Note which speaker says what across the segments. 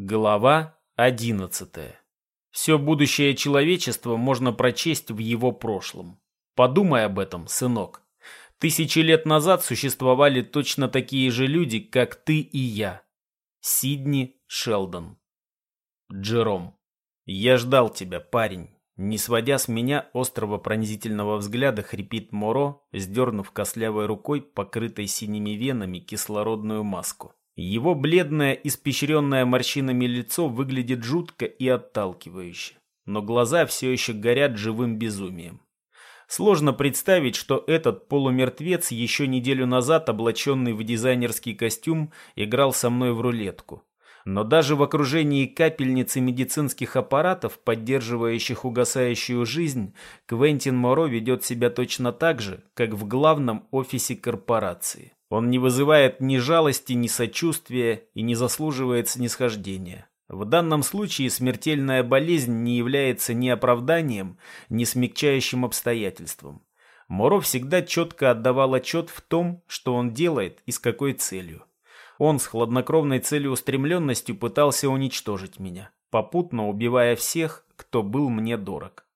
Speaker 1: Глава 11. Все будущее человечества можно прочесть в его прошлом. Подумай об этом, сынок. Тысячи лет назад существовали точно такие же люди, как ты и я. Сидни Шелдон. Джером. Я ждал тебя, парень. Не сводя с меня острого пронзительного взгляда, хрипит Моро, сдернув костлявой рукой, покрытой синими венами, кислородную маску. Его бледное, испещренное морщинами лицо выглядит жутко и отталкивающе, но глаза все еще горят живым безумием. Сложно представить, что этот полумертвец еще неделю назад, облаченный в дизайнерский костюм, играл со мной в рулетку. Но даже в окружении капельницы медицинских аппаратов, поддерживающих угасающую жизнь, Квентин Моро ведет себя точно так же, как в главном офисе корпорации. Он не вызывает ни жалости, ни сочувствия и не заслуживает снисхождения. В данном случае смертельная болезнь не является ни оправданием, ни смягчающим обстоятельством. Моро всегда четко отдавал отчет в том, что он делает и с какой целью. Он с хладнокровной целеустремленностью пытался уничтожить меня, попутно убивая всех, кто был мне дорог.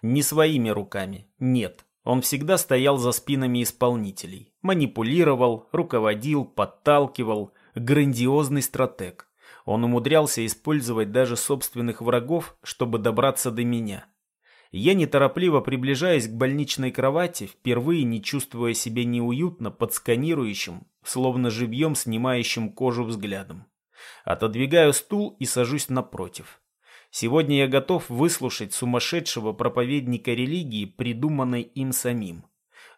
Speaker 1: Не своими руками, нет, он всегда стоял за спинами исполнителей, манипулировал, руководил, подталкивал, грандиозный стратег. Он умудрялся использовать даже собственных врагов, чтобы добраться до меня. Я неторопливо приближаясь к больничной кровати, впервые не чувствуя себя неуютно под сканирующим, словно живьем снимающим кожу взглядом. Отодвигаю стул и сажусь напротив. Сегодня я готов выслушать сумасшедшего проповедника религии, придуманной им самим.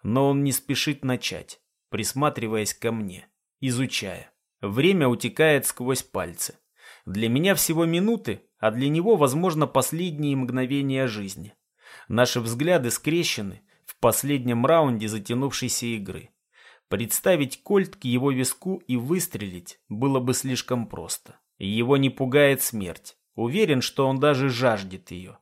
Speaker 1: Но он не спешит начать, присматриваясь ко мне, изучая. Время утекает сквозь пальцы. Для меня всего минуты, а для него, возможно, последние мгновения жизни. Наши взгляды скрещены в последнем раунде затянувшейся игры. Представить кольт к его виску и выстрелить было бы слишком просто. Его не пугает смерть. Уверен, что он даже жаждет ее.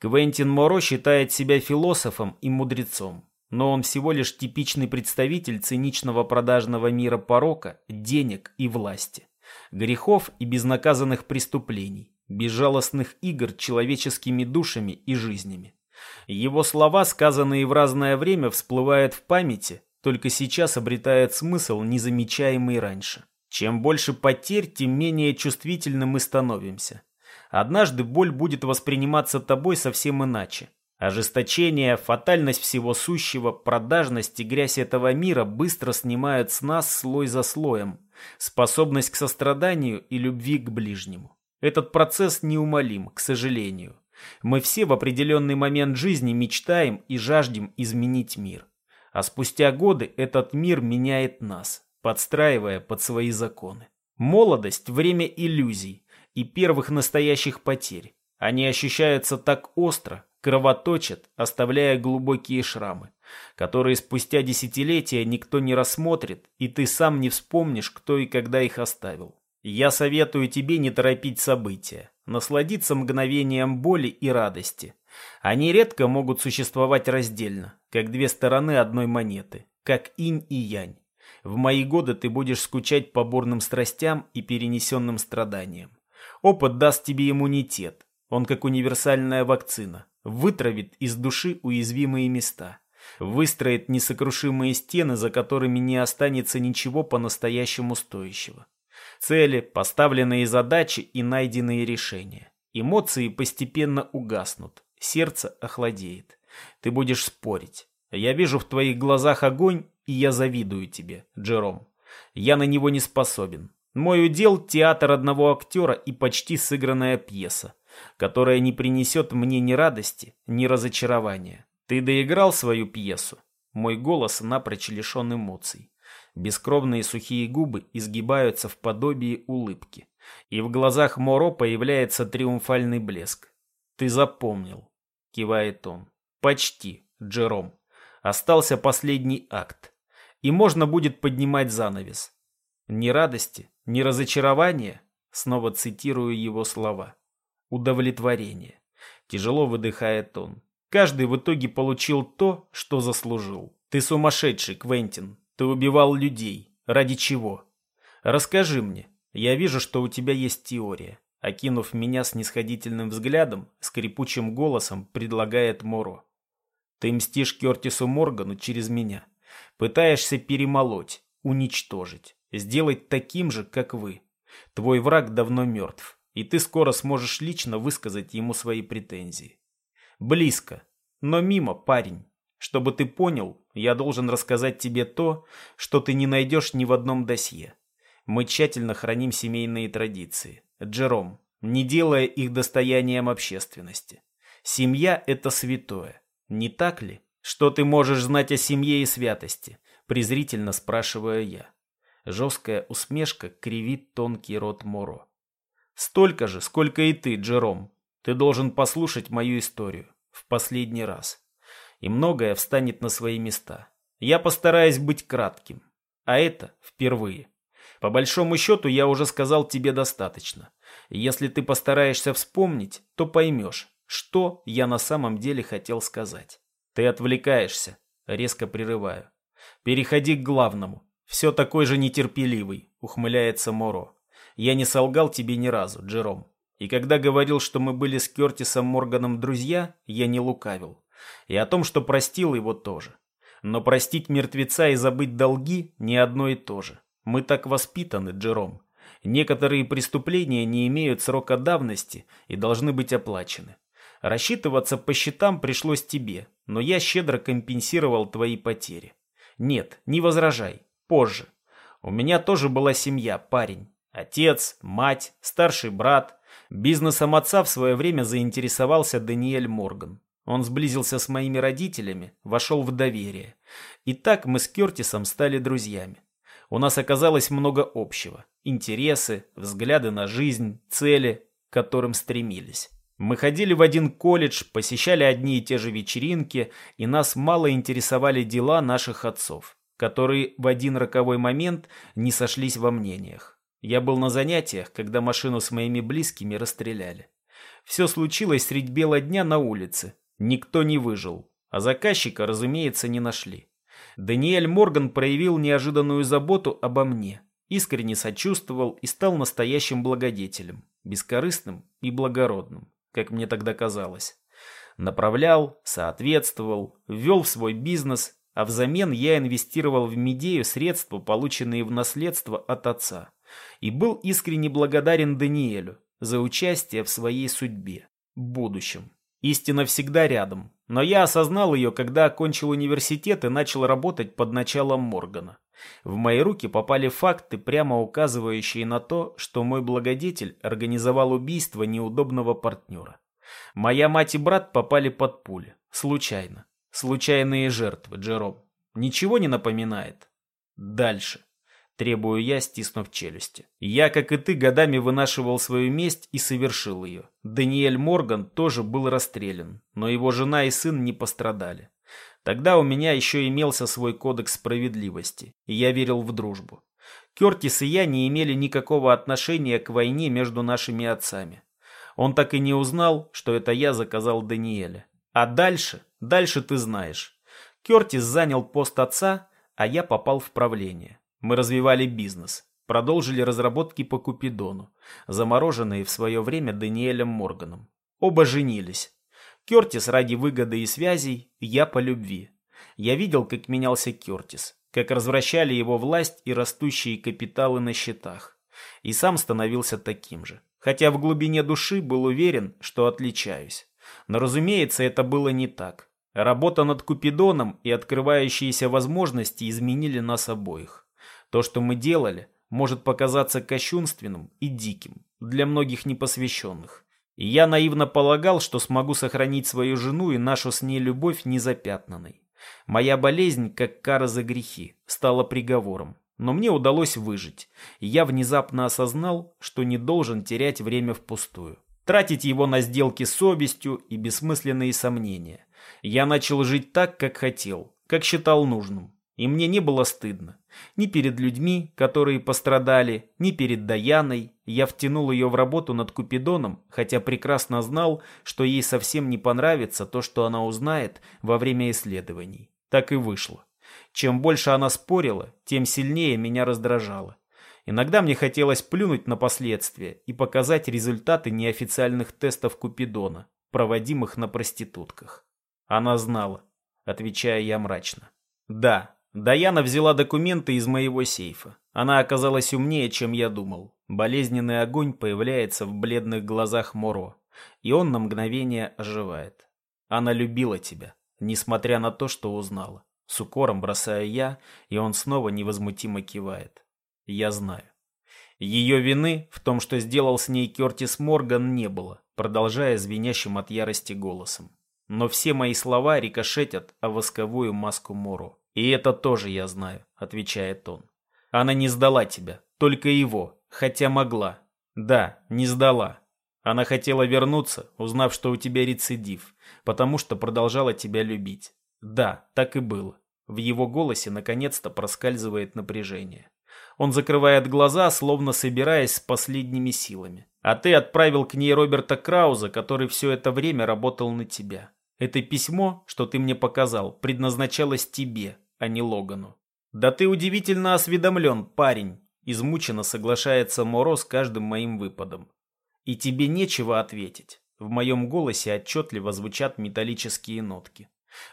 Speaker 1: Квентин Моро считает себя философом и мудрецом, но он всего лишь типичный представитель циничного продажного мира порока, денег и власти, грехов и безнаказанных преступлений, безжалостных игр человеческими душами и жизнями. Его слова, сказанные в разное время, всплывают в памяти, только сейчас обретают смысл, незамечаемый раньше. Чем больше потерь, тем менее чувствительны мы становимся. Однажды боль будет восприниматься тобой совсем иначе. Ожесточение, фатальность всего сущего, продажность и грязь этого мира быстро снимают с нас слой за слоем, способность к состраданию и любви к ближнему. Этот процесс неумолим, к сожалению. Мы все в определенный момент жизни мечтаем и жаждем изменить мир. А спустя годы этот мир меняет нас, подстраивая под свои законы. Молодость – время иллюзий, и первых настоящих потерь. Они ощущаются так остро, кровоточат, оставляя глубокие шрамы, которые спустя десятилетия никто не рассмотрит, и ты сам не вспомнишь, кто и когда их оставил. Я советую тебе не торопить события, насладиться мгновением боли и радости. Они редко могут существовать раздельно, как две стороны одной монеты, как инь и янь. В мои годы ты будешь скучать по бурным страстям и перенесенным страданиям. Опыт даст тебе иммунитет. Он как универсальная вакцина. Вытравит из души уязвимые места. Выстроит несокрушимые стены, за которыми не останется ничего по-настоящему стоящего. Цели, поставленные задачи и найденные решения. Эмоции постепенно угаснут. Сердце охладеет. Ты будешь спорить. Я вижу в твоих глазах огонь, и я завидую тебе, Джером. Я на него не способен. Мой удел – театр одного актера и почти сыгранная пьеса, которая не принесет мне ни радости, ни разочарования. Ты доиграл свою пьесу? Мой голос напрочь лишен эмоций. Бескровные сухие губы изгибаются в подобии улыбки. И в глазах Моро появляется триумфальный блеск. «Ты запомнил», — кивает он. «Почти, Джером. Остался последний акт. И можно будет поднимать занавес. Ни радости, ни разочарования, снова цитирую его слова. Удовлетворение. Тяжело выдыхает он. Каждый в итоге получил то, что заслужил. Ты сумасшедший, Квентин. Ты убивал людей. Ради чего? Расскажи мне. Я вижу, что у тебя есть теория. Окинув меня снисходительным взглядом, скрипучим голосом предлагает Моро. Ты мстишь Кертису Моргану через меня. Пытаешься перемолоть, уничтожить, сделать таким же, как вы. Твой враг давно мертв, и ты скоро сможешь лично высказать ему свои претензии. Близко, но мимо, парень. Чтобы ты понял, я должен рассказать тебе то, что ты не найдешь ни в одном досье. Мы тщательно храним семейные традиции. Джером, не делая их достоянием общественности. Семья – это святое. Не так ли? Что ты можешь знать о семье и святости? Презрительно спрашиваю я. Жесткая усмешка кривит тонкий рот Моро. Столько же, сколько и ты, Джером. Ты должен послушать мою историю. В последний раз. И многое встанет на свои места. Я постараюсь быть кратким. А это впервые. По большому счету, я уже сказал тебе достаточно. Если ты постараешься вспомнить, то поймешь, что я на самом деле хотел сказать. Ты отвлекаешься. Резко прерываю. Переходи к главному. Все такой же нетерпеливый, ухмыляется Моро. Я не солгал тебе ни разу, Джером. И когда говорил, что мы были с Кертисом Морганом друзья, я не лукавил. И о том, что простил его тоже. Но простить мертвеца и забыть долги не одно и то же. Мы так воспитаны, Джером. Некоторые преступления не имеют срока давности и должны быть оплачены. Рассчитываться по счетам пришлось тебе, но я щедро компенсировал твои потери. Нет, не возражай. Позже. У меня тоже была семья, парень. Отец, мать, старший брат. Бизнесом отца в свое время заинтересовался Даниэль Морган. Он сблизился с моими родителями, вошел в доверие. И так мы с Кертисом стали друзьями. У нас оказалось много общего. Интересы, взгляды на жизнь, цели, к которым стремились. Мы ходили в один колледж, посещали одни и те же вечеринки, и нас мало интересовали дела наших отцов которые в один роковой момент не сошлись во мнениях. Я был на занятиях, когда машину с моими близкими расстреляли. Все случилось средь бела дня на улице. Никто не выжил, а заказчика, разумеется, не нашли. Даниэль Морган проявил неожиданную заботу обо мне, искренне сочувствовал и стал настоящим благодетелем, бескорыстным и благородным, как мне тогда казалось. Направлял, соответствовал, ввел в свой бизнес а взамен я инвестировал в Медею средства, полученные в наследство от отца. И был искренне благодарен Даниэлю за участие в своей судьбе, будущем. Истина всегда рядом, но я осознал ее, когда окончил университет и начал работать под началом Моргана. В мои руки попали факты, прямо указывающие на то, что мой благодетель организовал убийство неудобного партнера. Моя мать и брат попали под пули. Случайно. Случайные жертвы, Джером. Ничего не напоминает? Дальше. Требую я, стиснув челюсти. Я, как и ты, годами вынашивал свою месть и совершил ее. Даниэль Морган тоже был расстрелян, но его жена и сын не пострадали. Тогда у меня еще имелся свой кодекс справедливости, и я верил в дружбу. Кертис и я не имели никакого отношения к войне между нашими отцами. Он так и не узнал, что это я заказал Даниэля. А дальше, дальше ты знаешь. Кертис занял пост отца, а я попал в правление. Мы развивали бизнес, продолжили разработки по Купидону, замороженные в свое время Даниэлем Морганом. Оба женились. Кертис ради выгоды и связей, я по любви. Я видел, как менялся Кертис, как развращали его власть и растущие капиталы на счетах. И сам становился таким же. Хотя в глубине души был уверен, что отличаюсь. Но, разумеется, это было не так. Работа над Купидоном и открывающиеся возможности изменили нас обоих. То, что мы делали, может показаться кощунственным и диким для многих непосвященных. И я наивно полагал, что смогу сохранить свою жену и нашу с ней любовь незапятнанной. Моя болезнь, как кара за грехи, стала приговором. Но мне удалось выжить, и я внезапно осознал, что не должен терять время впустую тратить его на сделки с совестью и бессмысленные сомнения. Я начал жить так, как хотел, как считал нужным. И мне не было стыдно. Ни перед людьми, которые пострадали, ни перед Даяной. Я втянул ее в работу над Купидоном, хотя прекрасно знал, что ей совсем не понравится то, что она узнает во время исследований. Так и вышло. Чем больше она спорила, тем сильнее меня раздражало. Иногда мне хотелось плюнуть на последствия и показать результаты неофициальных тестов Купидона, проводимых на проститутках. Она знала, отвечая я мрачно. Да, Даяна взяла документы из моего сейфа. Она оказалась умнее, чем я думал. Болезненный огонь появляется в бледных глазах Моро, и он на мгновение оживает. Она любила тебя, несмотря на то, что узнала. С укором бросаю я, и он снова невозмутимо кивает. Я знаю. Ее вины в том, что сделал с ней Кертис Морган, не было, продолжая звенящим от ярости голосом. Но все мои слова рикошетят о восковую маску Моро. «И это тоже я знаю», — отвечает он. «Она не сдала тебя, только его, хотя могла. Да, не сдала. Она хотела вернуться, узнав, что у тебя рецидив, потому что продолжала тебя любить. Да, так и было. В его голосе наконец-то проскальзывает напряжение. Он закрывает глаза, словно собираясь с последними силами. А ты отправил к ней Роберта Крауза, который все это время работал на тебя. Это письмо, что ты мне показал, предназначалось тебе, а не Логану. Да ты удивительно осведомлен, парень. Измученно соглашается Моро с каждым моим выпадом. И тебе нечего ответить. В моем голосе отчетливо звучат металлические нотки.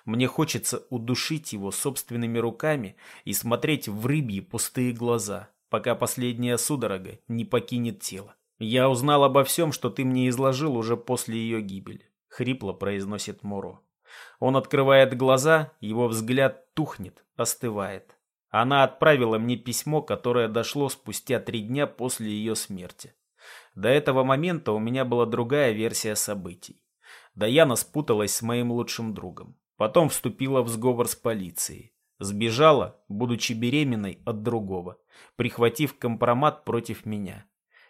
Speaker 1: Мне хочется удушить его собственными руками и смотреть в рыбьи пустые глаза, пока последняя судорога не покинет тело. «Я узнал обо всем, что ты мне изложил уже после ее гибели», — хрипло произносит Моро. Он открывает глаза, его взгляд тухнет, остывает. Она отправила мне письмо, которое дошло спустя три дня после ее смерти. До этого момента у меня была другая версия событий. Даяна спуталась с моим лучшим другом. Потом вступила в сговор с полицией. Сбежала, будучи беременной от другого, прихватив компромат против меня.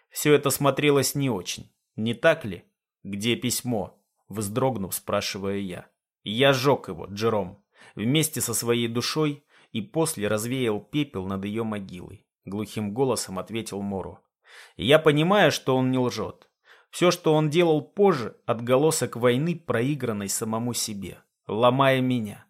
Speaker 1: Все это смотрелось не очень. Не так ли? Где письмо? Вздрогнув, спрашиваю я. Я сжег его, Джером, вместе со своей душой и после развеял пепел над ее могилой. Глухим голосом ответил Мору. Я понимаю, что он не лжет. Все, что он делал позже, отголосок войны, проигранной самому себе ломая меня.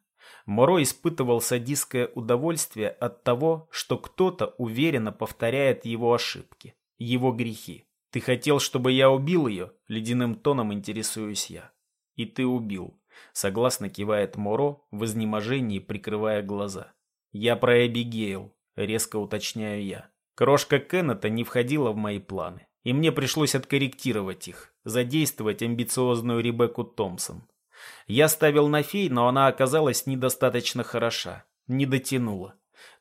Speaker 1: Моро испытывал садистское удовольствие от того, что кто-то уверенно повторяет его ошибки, его грехи. «Ты хотел, чтобы я убил ее?» — ледяным тоном интересуюсь я. «И ты убил», — согласно кивает Моро, в изнеможении прикрывая глаза. «Я про Эбигейл», — резко уточняю я. Крошка Кеннета не входила в мои планы, и мне пришлось откорректировать их, задействовать амбициозную Ребекку Томпсон. Я ставил на фей, но она оказалась недостаточно хороша. Не дотянула.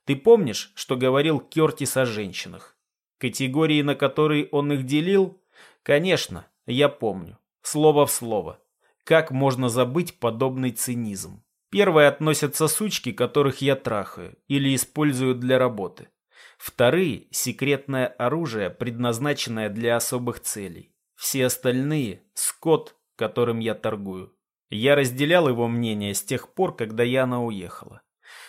Speaker 1: Ты помнишь, что говорил Кертис о женщинах? Категории, на которые он их делил? Конечно, я помню. Слово в слово. Как можно забыть подобный цинизм? Первые относятся сучки, которых я трахаю или использую для работы. Вторые – секретное оружие, предназначенное для особых целей. Все остальные – скот, которым я торгую. Я разделял его мнение с тех пор, когда Яна уехала.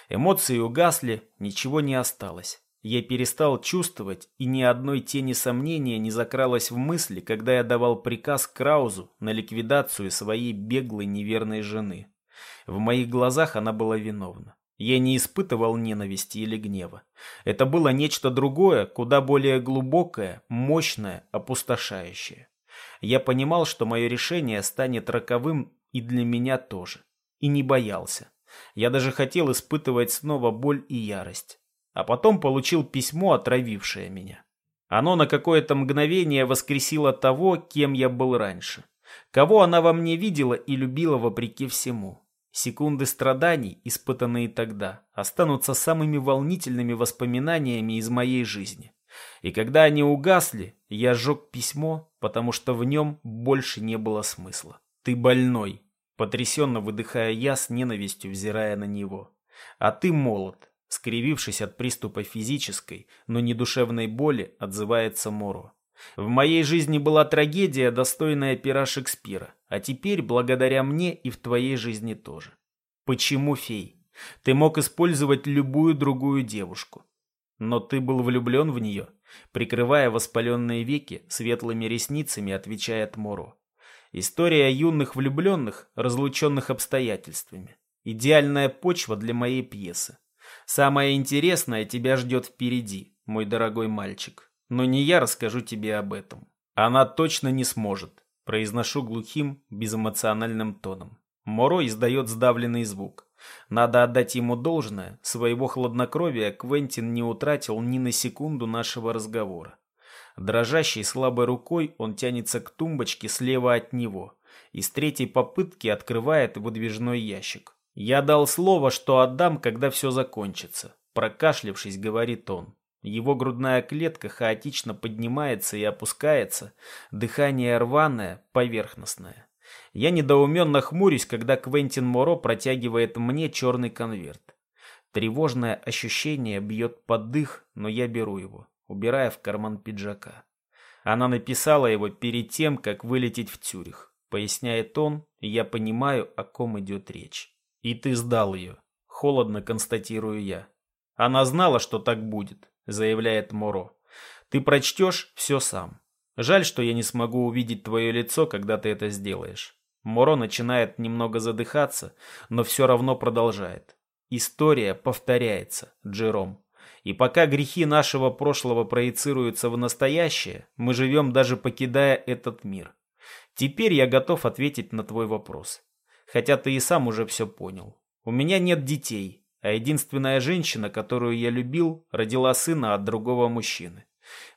Speaker 1: Эмоции угасли, ничего не осталось. Я перестал чувствовать, и ни одной тени сомнения не закралось в мысли, когда я давал приказ Краузу на ликвидацию своей беглой неверной жены. В моих глазах она была виновна. Я не испытывал ненависти или гнева. Это было нечто другое, куда более глубокое, мощное, опустошающее. Я понимал, что мое решение станет роковым и для меня тоже. И не боялся. Я даже хотел испытывать снова боль и ярость. А потом получил письмо, отравившее меня. Оно на какое-то мгновение воскресило того, кем я был раньше. Кого она во мне видела и любила вопреки всему. Секунды страданий, испытанные тогда, останутся самыми волнительными воспоминаниями из моей жизни. И когда они угасли, я сжег письмо, потому что в нем больше не было смысла. «Ты больной», — потрясенно выдыхая я с ненавистью, взирая на него. «А ты молод», — скривившись от приступа физической, но не душевной боли, отзывается Моро. «В моей жизни была трагедия, достойная пера Шекспира, а теперь, благодаря мне, и в твоей жизни тоже. Почему, фей? Ты мог использовать любую другую девушку. Но ты был влюблен в нее?» Прикрывая воспаленные веки, светлыми ресницами отвечает Моро. История юных влюбленных, разлученных обстоятельствами. Идеальная почва для моей пьесы. Самое интересное тебя ждет впереди. мой дорогой мальчик. Но не я расскажу тебе об этом. Она точно не сможет, произношу глухим, безэмоциональным тоном. Моро издает сдавленный звук. Надо отдать ему должное, своего хладнокровия Квентин не утратил ни на секунду нашего разговора. Дрожащей слабой рукой он тянется к тумбочке слева от него и с третьей попытки открывает выдвижной ящик. «Я дал слово, что отдам, когда все закончится», – прокашлявшись, говорит он. Его грудная клетка хаотично поднимается и опускается, дыхание рваное, поверхностное. Я недоуменно хмурюсь, когда Квентин Моро протягивает мне черный конверт. Тревожное ощущение бьет под дых, но я беру его, убирая в карман пиджака. Она написала его перед тем, как вылететь в Цюрих. Поясняет он, и я понимаю, о ком идет речь. И ты сдал ее. Холодно констатирую я. Она знала, что так будет, заявляет Моро. Ты прочтешь все сам. Жаль, что я не смогу увидеть твое лицо, когда ты это сделаешь. Моро начинает немного задыхаться, но все равно продолжает. История повторяется, Джером. И пока грехи нашего прошлого проецируются в настоящее, мы живем даже покидая этот мир. Теперь я готов ответить на твой вопрос. Хотя ты и сам уже все понял. У меня нет детей, а единственная женщина, которую я любил, родила сына от другого мужчины.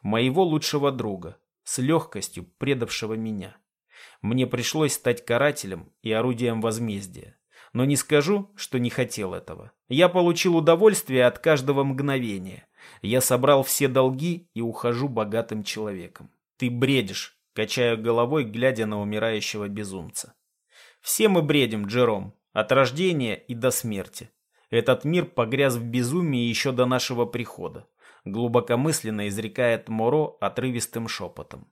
Speaker 1: Моего лучшего друга, с легкостью предавшего меня. Мне пришлось стать карателем и орудием возмездия. Но не скажу, что не хотел этого. Я получил удовольствие от каждого мгновения. Я собрал все долги и ухожу богатым человеком. Ты бредишь, качая головой, глядя на умирающего безумца. Все мы бредим, Джером, от рождения и до смерти. Этот мир погряз в безумии еще до нашего прихода. Глубокомысленно изрекает Моро отрывистым шепотом.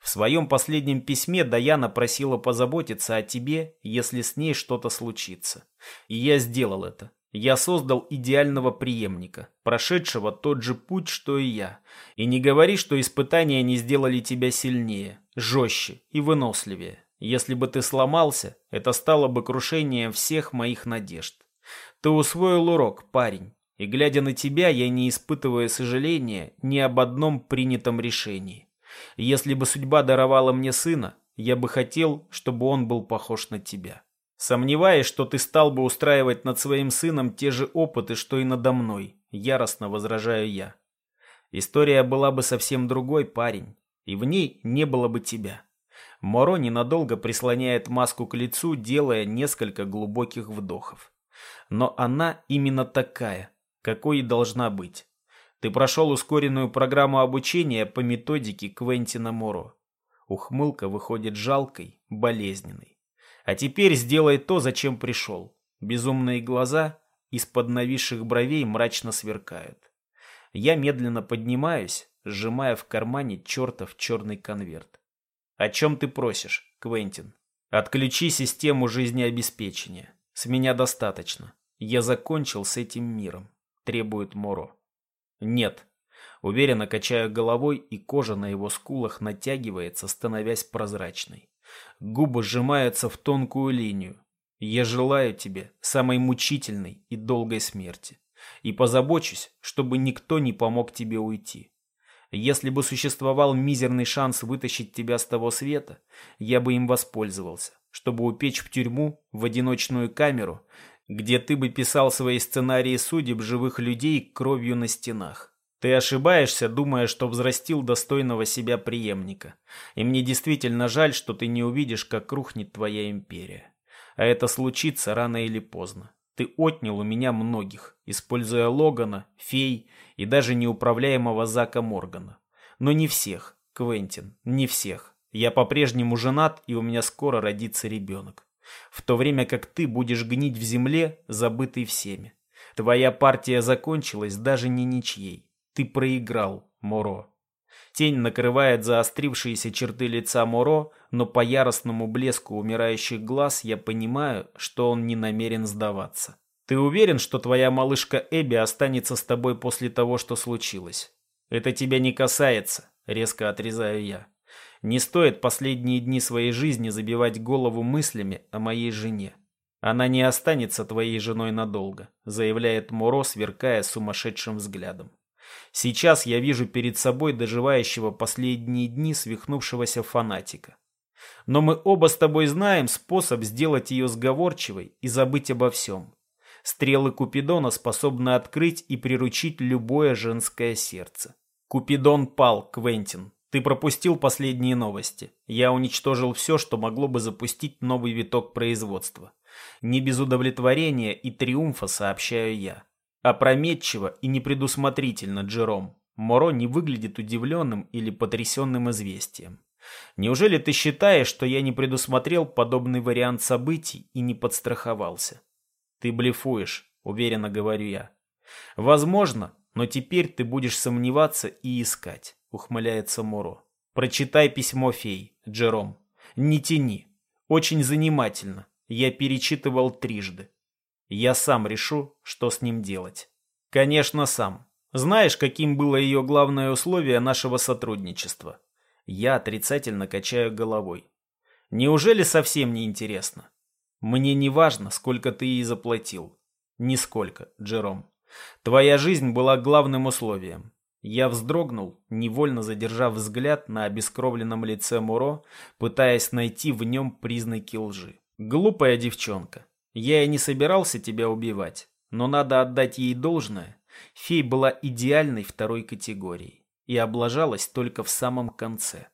Speaker 1: В своем последнем письме Даяна просила позаботиться о тебе, если с ней что-то случится. И я сделал это. Я создал идеального преемника, прошедшего тот же путь, что и я. И не говори, что испытания не сделали тебя сильнее, жестче и выносливее. Если бы ты сломался, это стало бы крушением всех моих надежд. Ты усвоил урок, парень. И глядя на тебя, я не испытываю сожаления ни об одном принятом решении. Если бы судьба даровала мне сына, я бы хотел, чтобы он был похож на тебя. Сомневаясь, что ты стал бы устраивать над своим сыном те же опыты, что и надо мной, яростно возражаю я. История была бы совсем другой, парень, и в ней не было бы тебя. Моро ненадолго прислоняет маску к лицу, делая несколько глубоких вдохов. Но она именно такая, какой и должна быть. Ты прошел ускоренную программу обучения по методике Квентина Моро. Ухмылка выходит жалкой, болезненной. А теперь сделай то, зачем пришел. Безумные глаза из-под нависших бровей мрачно сверкают. Я медленно поднимаюсь, сжимая в кармане чертов черный конверт. О чем ты просишь, Квентин? Отключи систему жизнеобеспечения. С меня достаточно. Я закончил с этим миром, требует Моро. Нет. Уверенно качаю головой, и кожа на его скулах натягивается, становясь прозрачной. Губы сжимаются в тонкую линию. Я желаю тебе самой мучительной и долгой смерти. И позабочусь, чтобы никто не помог тебе уйти. Если бы существовал мизерный шанс вытащить тебя с того света, я бы им воспользовался, чтобы упечь в тюрьму, в одиночную камеру, где ты бы писал свои сценарии судеб живых людей кровью на стенах. Ты ошибаешься, думая, что взрастил достойного себя преемника. И мне действительно жаль, что ты не увидишь, как рухнет твоя империя. А это случится рано или поздно. Ты отнял у меня многих, используя Логана, Фей и даже неуправляемого Зака Моргана. Но не всех, Квентин, не всех. Я по-прежнему женат, и у меня скоро родится ребенок в то время как ты будешь гнить в земле, забытый всеми. Твоя партия закончилась даже не ничьей. Ты проиграл, Моро. Тень накрывает заострившиеся черты лица Моро, но по яростному блеску умирающих глаз я понимаю, что он не намерен сдаваться. Ты уверен, что твоя малышка Эбби останется с тобой после того, что случилось? Это тебя не касается, резко отрезаю я. Не стоит последние дни своей жизни забивать голову мыслями о моей жене. Она не останется твоей женой надолго, заявляет Моро, сверкая сумасшедшим взглядом. Сейчас я вижу перед собой доживающего последние дни свихнувшегося фанатика. Но мы оба с тобой знаем способ сделать ее сговорчивой и забыть обо всем. Стрелы Купидона способны открыть и приручить любое женское сердце. Купидон пал, Квентин. Ты пропустил последние новости. Я уничтожил все, что могло бы запустить новый виток производства. Не без удовлетворения и триумфа сообщаю я. Опрометчиво и непредусмотрительно, Джером. Моро не выглядит удивленным или потрясенным известием. Неужели ты считаешь, что я не предусмотрел подобный вариант событий и не подстраховался? Ты блефуешь, уверенно говорю я. Возможно, но теперь ты будешь сомневаться и искать, ухмыляется Моро. Прочитай письмо фей, Джером. Не тяни. Очень занимательно. Я перечитывал трижды. Я сам решу, что с ним делать. Конечно, сам. Знаешь, каким было ее главное условие нашего сотрудничества? Я отрицательно качаю головой. Неужели совсем не интересно? Мне не важно, сколько ты ей заплатил. Нисколько, Джером. Твоя жизнь была главным условием. Я вздрогнул, невольно задержав взгляд на обескровленном лице Муро, пытаясь найти в нем признаки лжи. Глупая девчонка. Я и не собирался тебя убивать, но надо отдать ей должное. Фей была идеальной второй категорией и облажалась только в самом конце.